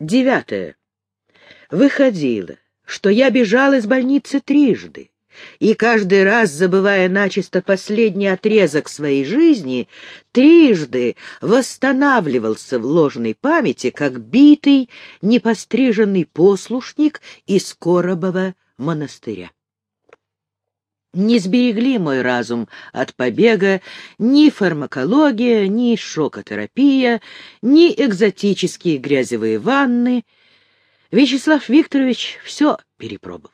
Девятое. Выходило, что я бежал из больницы трижды, и каждый раз, забывая начисто последний отрезок своей жизни, трижды восстанавливался в ложной памяти, как битый, непостриженный послушник из Коробова монастыря. Не сберегли мой разум от побега ни фармакология, ни шокотерапия, ни экзотические грязевые ванны. Вячеслав Викторович все перепробовал.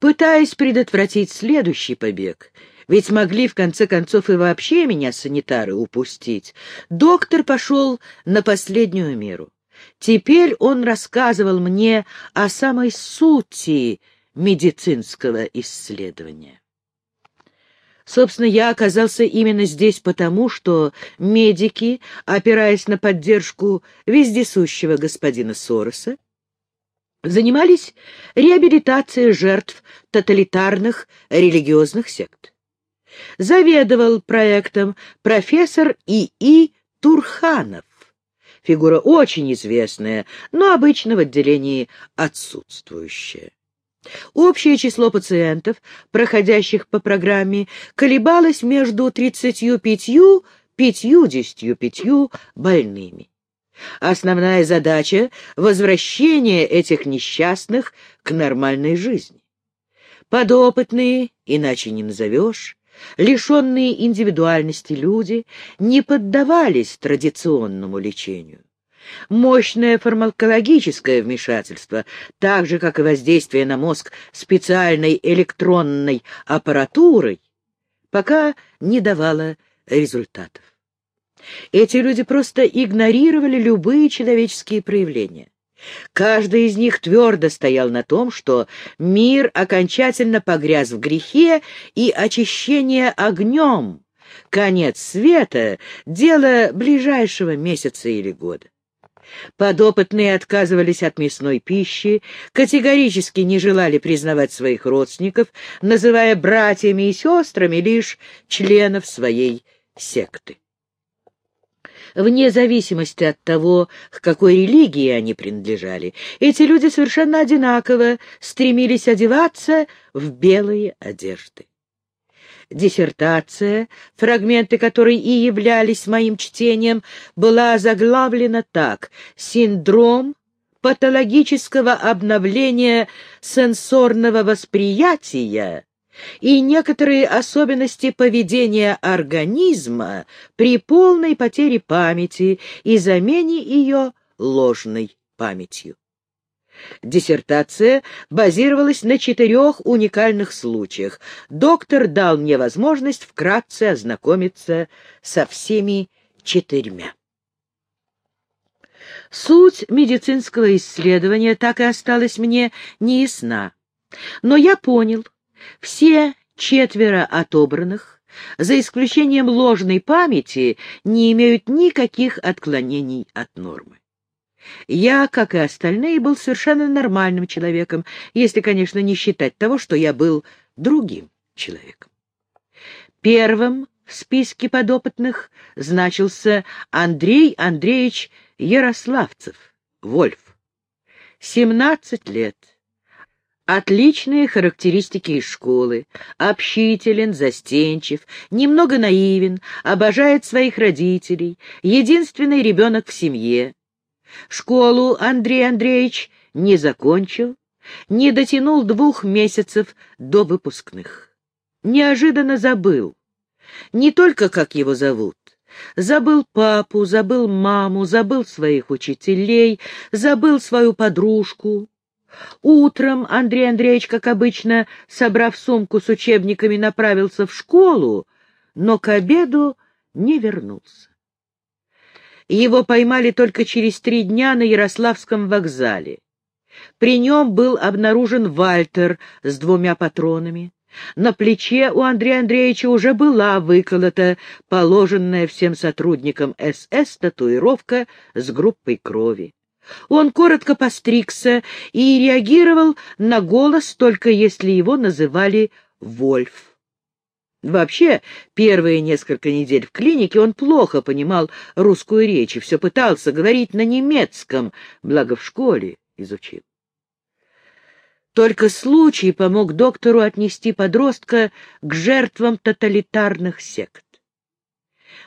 Пытаясь предотвратить следующий побег, ведь могли в конце концов и вообще меня санитары упустить, доктор пошел на последнюю меру. Теперь он рассказывал мне о самой сути медицинского исследования. Собственно, я оказался именно здесь потому, что медики, опираясь на поддержку вездесущего господина Сороса, занимались реабилитацией жертв тоталитарных религиозных сект. Заведовал проектом профессор И.И. Турханов, фигура очень известная, но обычно в отделении отсутствующая. Общее число пациентов, проходящих по программе, колебалось между 35 и 55 больными. Основная задача — возвращение этих несчастных к нормальной жизни. Подопытные, иначе не назовешь, лишенные индивидуальности люди не поддавались традиционному лечению. Мощное фармакологическое вмешательство, так же, как и воздействие на мозг специальной электронной аппаратурой, пока не давало результатов. Эти люди просто игнорировали любые человеческие проявления. Каждый из них твердо стоял на том, что мир окончательно погряз в грехе, и очищение огнем, конец света — дело ближайшего месяца или года. Подопытные отказывались от мясной пищи, категорически не желали признавать своих родственников, называя братьями и сестрами лишь членов своей секты вне зависимости от того, к какой религии они принадлежали. Эти люди совершенно одинаково стремились одеваться в белые одежды. Диссертация, фрагменты которой и являлись моим чтением, была заглавлена так «Синдром патологического обновления сенсорного восприятия и некоторые особенности поведения организма при полной потере памяти и замене ее ложной памятью. Диссертация базировалась на четырех уникальных случаях. Доктор дал мне возможность вкратце ознакомиться со всеми четырьмя. Суть медицинского исследования так и осталась мне неясна, но я понял, все четверо отобранных, за исключением ложной памяти, не имеют никаких отклонений от нормы. Я, как и остальные, был совершенно нормальным человеком, если, конечно, не считать того, что я был другим человеком. Первым в списке подопытных значился Андрей Андреевич Ярославцев, Вольф. Семнадцать лет Отличные характеристики из школы. Общителен, застенчив, немного наивен, обожает своих родителей, единственный ребенок в семье. Школу Андрей Андреевич не закончил, не дотянул двух месяцев до выпускных. Неожиданно забыл. Не только как его зовут. Забыл папу, забыл маму, забыл своих учителей, забыл свою подружку, Утром Андрей Андреевич, как обычно, собрав сумку с учебниками, направился в школу, но к обеду не вернулся. Его поймали только через три дня на Ярославском вокзале. При нем был обнаружен Вальтер с двумя патронами. На плече у Андрея Андреевича уже была выколота положенная всем сотрудникам СС татуировка с группой крови. Он коротко постригся и реагировал на голос, только если его называли Вольф. Вообще, первые несколько недель в клинике он плохо понимал русскую речь и все пытался говорить на немецком, благо в школе изучил. Только случай помог доктору отнести подростка к жертвам тоталитарных сект.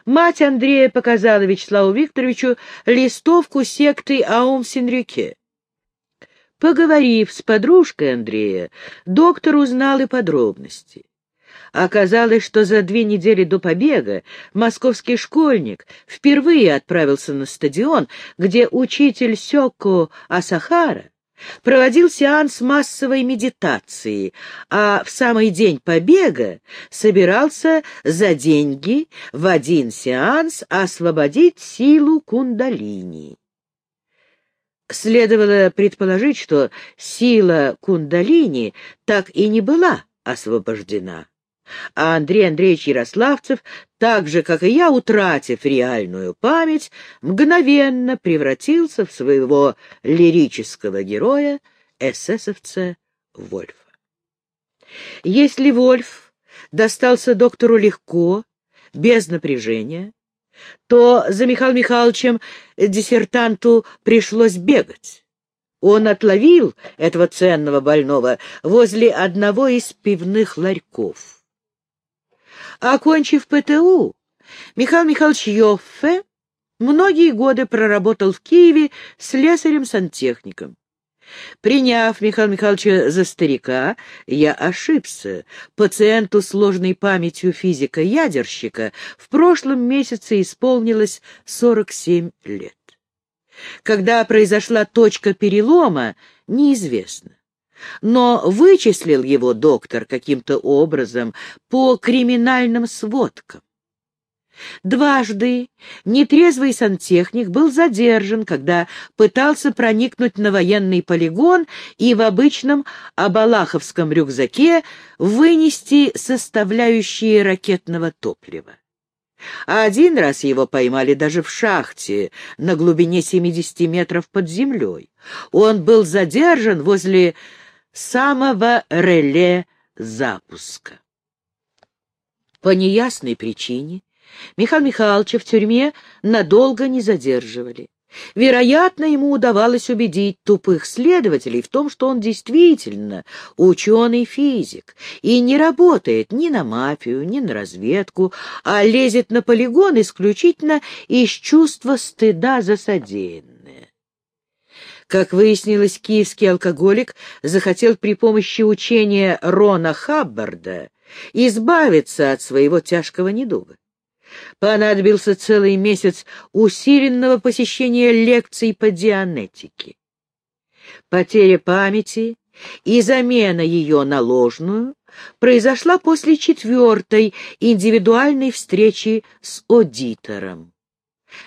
Мать Андрея показала Вячеславу Викторовичу листовку секты Аум-Синрике. Поговорив с подружкой Андрея, доктор узнал и подробности. Оказалось, что за две недели до побега московский школьник впервые отправился на стадион, где учитель Сёко Асахара проводил сеанс массовой медитации, а в самый день побега собирался за деньги в один сеанс освободить силу кундалини. Следовало предположить, что сила кундалини так и не была освобождена. А Андрей Андреевич Ярославцев, так же, как и я, утратив реальную память, мгновенно превратился в своего лирического героя, эсэсовца Вольфа. Если Вольф достался доктору легко, без напряжения, то за Михаилом Михайловичем диссертанту пришлось бегать. Он отловил этого ценного больного возле одного из пивных ларьков. Окончив ПТУ, Михаил Михайлович Йоффе многие годы проработал в Киеве слесарем-сантехником. Приняв Михаила Михайловича за старика, я ошибся. Пациенту сложной памятью физика-ядерщика в прошлом месяце исполнилось 47 лет. Когда произошла точка перелома, неизвестно но вычислил его доктор каким-то образом по криминальным сводкам. Дважды нетрезвый сантехник был задержан, когда пытался проникнуть на военный полигон и в обычном абалаховском рюкзаке вынести составляющие ракетного топлива. Один раз его поймали даже в шахте на глубине 70 метров под землей. Он был задержан возле самого реле запуска. По неясной причине Михаил Михайловича в тюрьме надолго не задерживали. Вероятно, ему удавалось убедить тупых следователей в том, что он действительно ученый-физик и не работает ни на мафию, ни на разведку, а лезет на полигон исключительно из чувства стыда за содеянное. Как выяснилось, киевский алкоголик захотел при помощи учения Рона Хаббарда избавиться от своего тяжкого недуга. Понадобился целый месяц усиленного посещения лекций по дианетике. Потеря памяти и замена ее на ложную произошла после четвертой индивидуальной встречи с аудитором.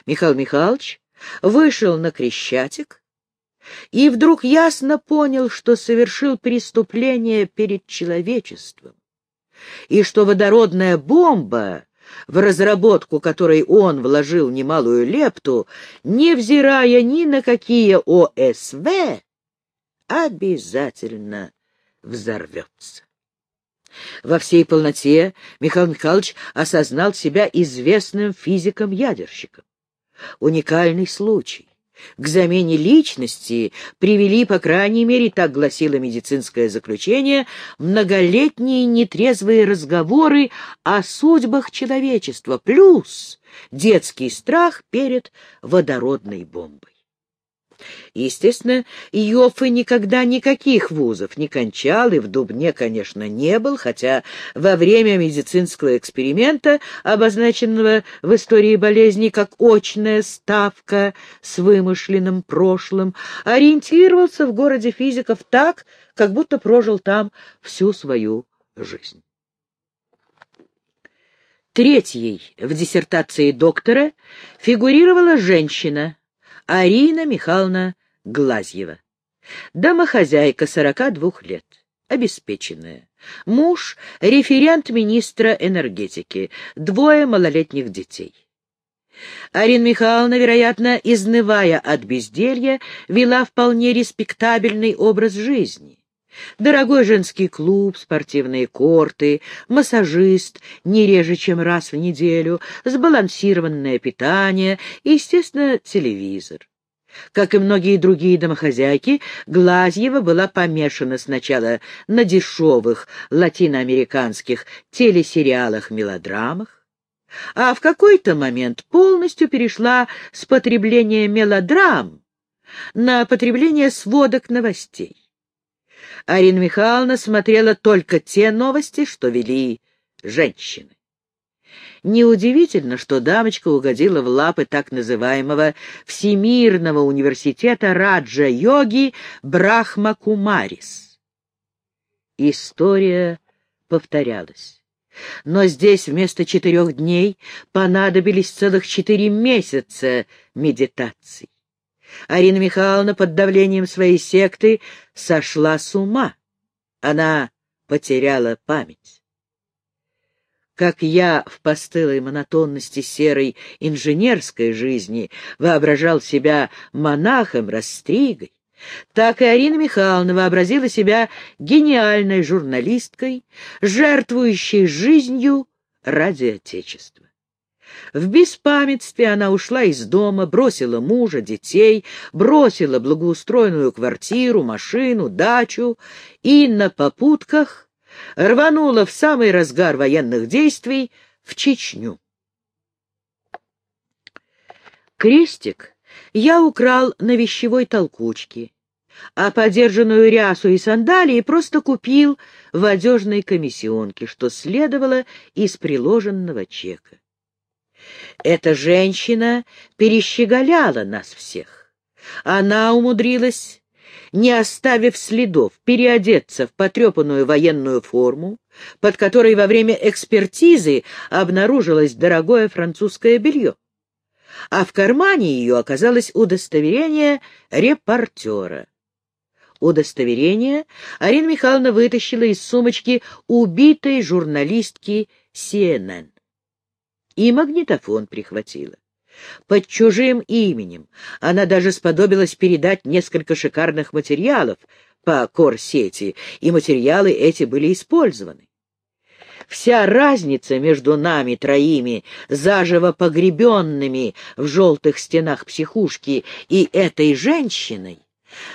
Михаил Михайлович вышел на Крещатик и вдруг ясно понял, что совершил преступление перед человечеством, и что водородная бомба, в разработку которой он вложил немалую лепту, невзирая ни на какие ОСВ, обязательно взорвется. Во всей полноте Михаил Михайлович осознал себя известным физиком-ядерщиком. Уникальный случай. К замене личности привели, по крайней мере, так гласило медицинское заключение, многолетние нетрезвые разговоры о судьбах человечества, плюс детский страх перед водородной бомбой. Естественно, Йоффе никогда никаких вузов не кончал и в Дубне, конечно, не был, хотя во время медицинского эксперимента, обозначенного в истории болезни как очная ставка с вымышленным прошлым, ориентировался в городе физиков так, как будто прожил там всю свою жизнь. Третьей в диссертации доктора фигурировала женщина, Арина Михайловна Глазьева. Домохозяйка, 42 лет, обеспеченная. Муж — референт министра энергетики, двое малолетних детей. Арина Михайловна, вероятно, изнывая от безделья, вела вполне респектабельный образ жизни. Дорогой женский клуб, спортивные корты, массажист не реже, чем раз в неделю, сбалансированное питание и, естественно, телевизор. Как и многие другие домохозяйки, Глазьева была помешана сначала на дешевых латиноамериканских телесериалах-мелодрамах, а в какой-то момент полностью перешла с потребления мелодрам на потребление сводок новостей. Арина Михайловна смотрела только те новости, что вели женщины. Неудивительно, что дамочка угодила в лапы так называемого Всемирного университета Раджа-йоги Брахма Кумарис. История повторялась. Но здесь вместо четырех дней понадобились целых четыре месяца медитаций. Арина Михайловна под давлением своей секты сошла с ума. Она потеряла память. Как я в постылой монотонности серой инженерской жизни воображал себя монахом-растригой, так и Арина Михайловна вообразила себя гениальной журналисткой, жертвующей жизнью ради Отечества. В беспамятстве она ушла из дома, бросила мужа, детей, бросила благоустроенную квартиру, машину, дачу и на попутках рванула в самый разгар военных действий в Чечню. Крестик я украл на вещевой толкучке, а подержанную рясу и сандалии просто купил в одежной комиссионке, что следовало из приложенного чека. Эта женщина перещеголяла нас всех. Она умудрилась, не оставив следов, переодеться в потрепанную военную форму, под которой во время экспертизы обнаружилось дорогое французское белье. А в кармане ее оказалось удостоверение репортера. Удостоверение Арина Михайловна вытащила из сумочки убитой журналистки CNN и магнитофон прихватила. Под чужим именем она даже сподобилась передать несколько шикарных материалов по корсети, и материалы эти были использованы. Вся разница между нами троими, заживо погребенными в желтых стенах психушки, и этой женщиной,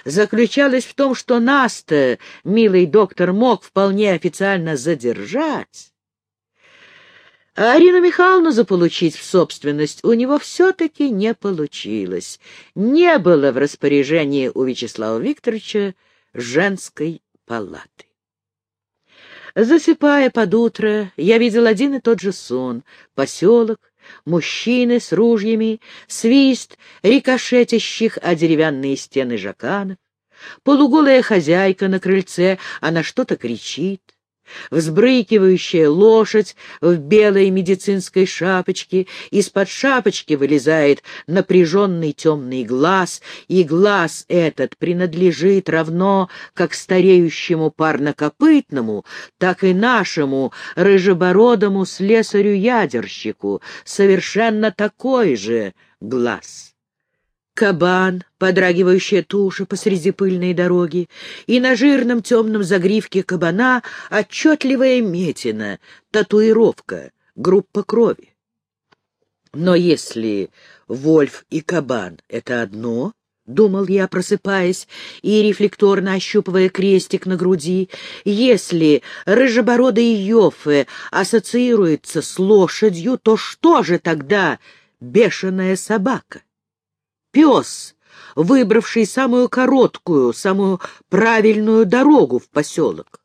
заключалась в том, что нас-то, милый доктор, мог вполне официально задержать, а Арину Михайловну заполучить в собственность у него все-таки не получилось. Не было в распоряжении у Вячеслава Викторовича женской палаты. Засыпая под утро, я видел один и тот же сон. Поселок, мужчины с ружьями, свист рикошетящих о деревянные стены жаканов, полуголая хозяйка на крыльце, она что-то кричит взбрыкивающая лошадь в белой медицинской шапочке, из-под шапочки вылезает напряженный темный глаз, и глаз этот принадлежит равно как стареющему парнокопытному, так и нашему рыжебородому слесарю-ядерщику, совершенно такой же глаз. Кабан, подрагивающая туша посреди пыльной дороги, и на жирном темном загривке кабана отчетливая метина, татуировка, группа крови. Но если Вольф и кабан — это одно, — думал я, просыпаясь и рефлекторно ощупывая крестик на груди, — если рыжебородый Йоффе ассоциируется с лошадью, то что же тогда бешеная собака? Пес, выбравший самую короткую, самую правильную дорогу в поселок.